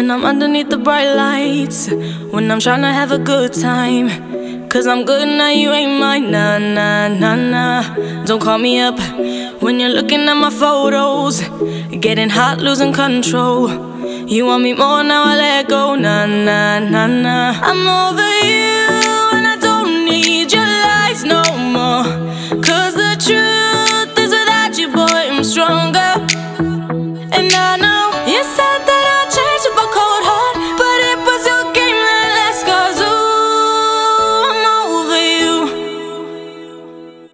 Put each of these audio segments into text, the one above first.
When I'm underneath the bright lights, when I'm trying to have a good time. Cause I'm good now, you ain't mine. Nah, nah, nah, nah. Don't call me up when you're looking at my photos. Getting hot, losing control. You want me more now, I let go. Nah, nah, nah, nah. I'm over you, and I don't need your lies no more. Cause the truth is, without you, boy, I'm stronger. And I know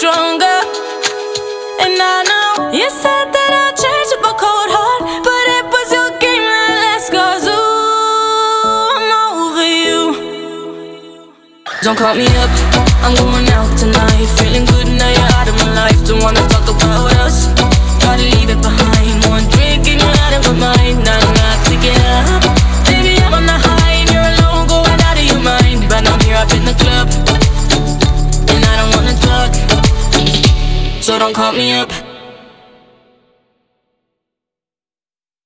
Stronger. And I know you said that I'd change up a cold heart, but it was your game that last. Cause ooh, I'm over you. Don't call me up, I'm going out so don't call me up.